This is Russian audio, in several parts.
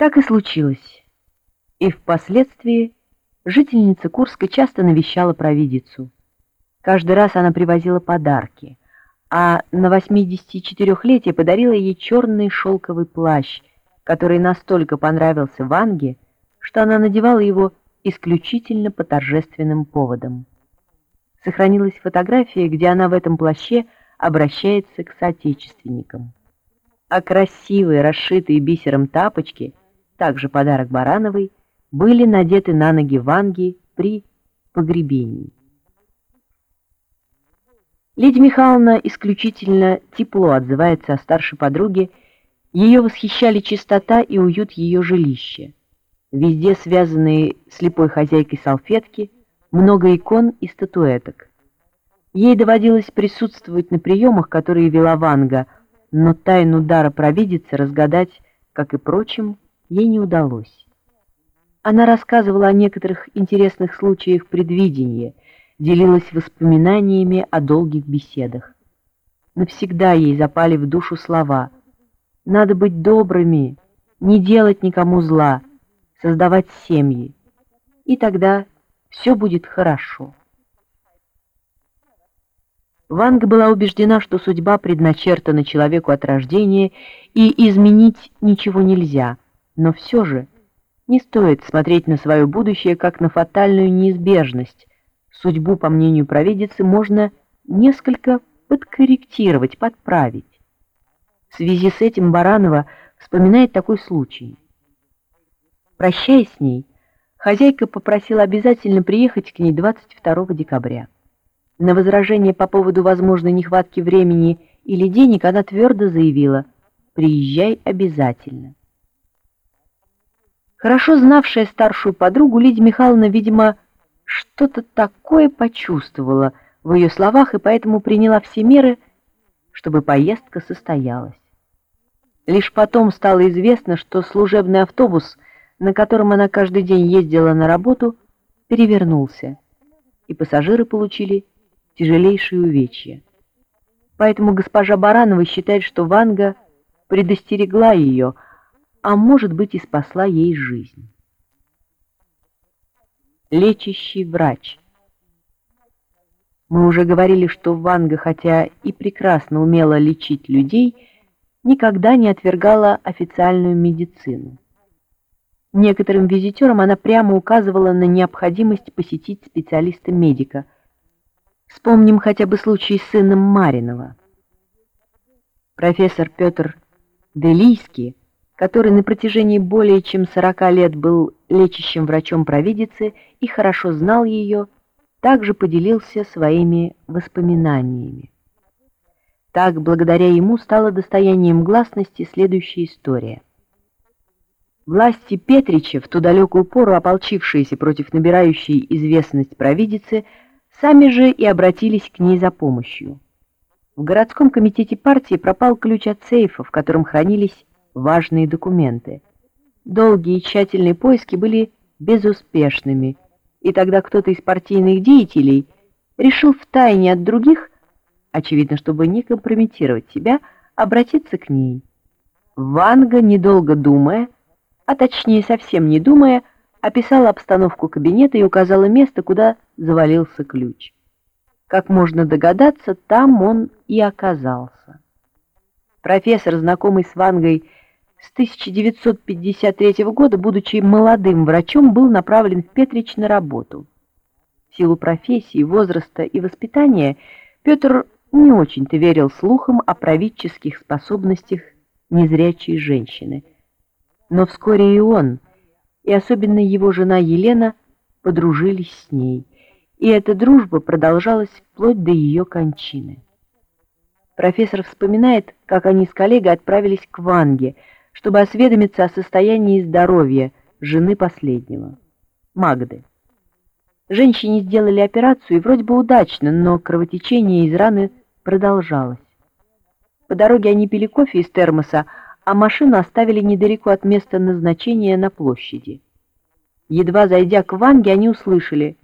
Так и случилось. И впоследствии жительница Курска часто навещала провидицу. Каждый раз она привозила подарки, а на 84-летие подарила ей черный шелковый плащ, который настолько понравился Ванге, что она надевала его исключительно по торжественным поводам. Сохранилась фотография, где она в этом плаще обращается к соотечественникам. А красивые, расшитые бисером тапочки, также подарок Барановой, были надеты на ноги Ванги при погребении. Лидия Михайловна исключительно тепло отзывается о старшей подруге, ее восхищали чистота и уют ее жилища. Везде связанные слепой хозяйкой салфетки, много икон и статуэток. Ей доводилось присутствовать на приемах, которые вела Ванга, но тайну дара провидицы разгадать, как и прочим, ей не удалось. Она рассказывала о некоторых интересных случаях предвидения, делилась воспоминаниями о долгих беседах. Навсегда ей запали в душу слова «Надо быть добрыми, не делать никому зла, создавать семьи, и тогда все будет хорошо». Ванга была убеждена, что судьба предначертана человеку от рождения, и изменить ничего нельзя, но все же не стоит смотреть на свое будущее как на фатальную неизбежность. Судьбу, по мнению провидицы, можно несколько подкорректировать, подправить. В связи с этим Баранова вспоминает такой случай. Прощаясь с ней, хозяйка попросила обязательно приехать к ней 22 декабря. На возражение по поводу возможной нехватки времени или денег она твердо заявила «приезжай обязательно». Хорошо знавшая старшую подругу, Лидия Михайловна, видимо, что-то такое почувствовала в ее словах и поэтому приняла все меры, чтобы поездка состоялась. Лишь потом стало известно, что служебный автобус, на котором она каждый день ездила на работу, перевернулся, и пассажиры получили тяжелейшие увечья. Поэтому госпожа Баранова считает, что Ванга предостерегла ее, а может быть и спасла ей жизнь. Лечащий врач. Мы уже говорили, что Ванга, хотя и прекрасно умела лечить людей, никогда не отвергала официальную медицину. Некоторым визитерам она прямо указывала на необходимость посетить специалиста-медика. Вспомним хотя бы случай с сыном Маринова. Профессор Петр Делийский который на протяжении более чем 40 лет был лечащим врачом провидицы и хорошо знал ее, также поделился своими воспоминаниями. Так, благодаря ему стала достоянием гласности следующая история. Власти Петрича, в ту далекую пору ополчившиеся против набирающей известность провидицы, сами же и обратились к ней за помощью. В городском комитете партии пропал ключ от сейфа, в котором хранились важные документы. Долгие и тщательные поиски были безуспешными, и тогда кто-то из партийных деятелей решил втайне от других, очевидно, чтобы не компрометировать себя, обратиться к ней. Ванга, недолго думая, а точнее совсем не думая, описала обстановку кабинета и указала место, куда завалился ключ. Как можно догадаться, там он и оказался. Профессор, знакомый с Вангой, с 1953 года, будучи молодым врачом, был направлен в Петрич на работу. В силу профессии, возраста и воспитания Петр не очень-то верил слухам о правительских способностях незрячей женщины. Но вскоре и он, и особенно его жена Елена, подружились с ней, и эта дружба продолжалась вплоть до ее кончины. Профессор вспоминает, как они с коллегой отправились к Ванге – чтобы осведомиться о состоянии здоровья жены последнего, Магды. Женщине сделали операцию, и вроде бы удачно, но кровотечение из раны продолжалось. По дороге они пили кофе из термоса, а машину оставили недалеко от места назначения на площади. Едва зайдя к Ванге, они услышали.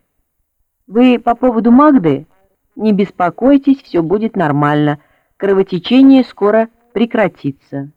«Вы по поводу Магды? Не беспокойтесь, все будет нормально. Кровотечение скоро прекратится».